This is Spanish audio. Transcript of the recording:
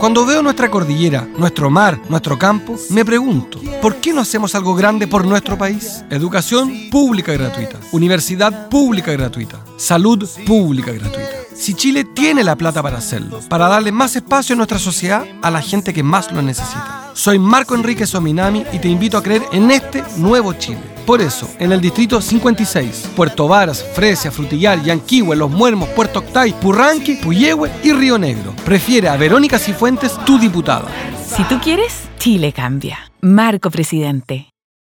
Cuando veo nuestra cordillera, nuestro mar, nuestro campo, me pregunto, ¿por qué no hacemos algo grande por nuestro país? Educación pública gratuita, universidad pública gratuita, salud pública gratuita. Si Chile tiene la plata para hacerlo, para darle más espacio en nuestra sociedad a la gente que más lo necesita. Soy Marco Enrique Sominami y te invito a creer en este nuevo Chile. Por eso, en el distrito 56, Puerto Varas, Fresia, Frutillar, Yanquihue, Los Muermos, Puerto Octay, Purranqui, Puyehue y Río Negro. Prefiere a Verónica Cifuentes, tu diputada. Si tú quieres, Chile cambia. Marco Presidente.